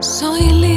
Soy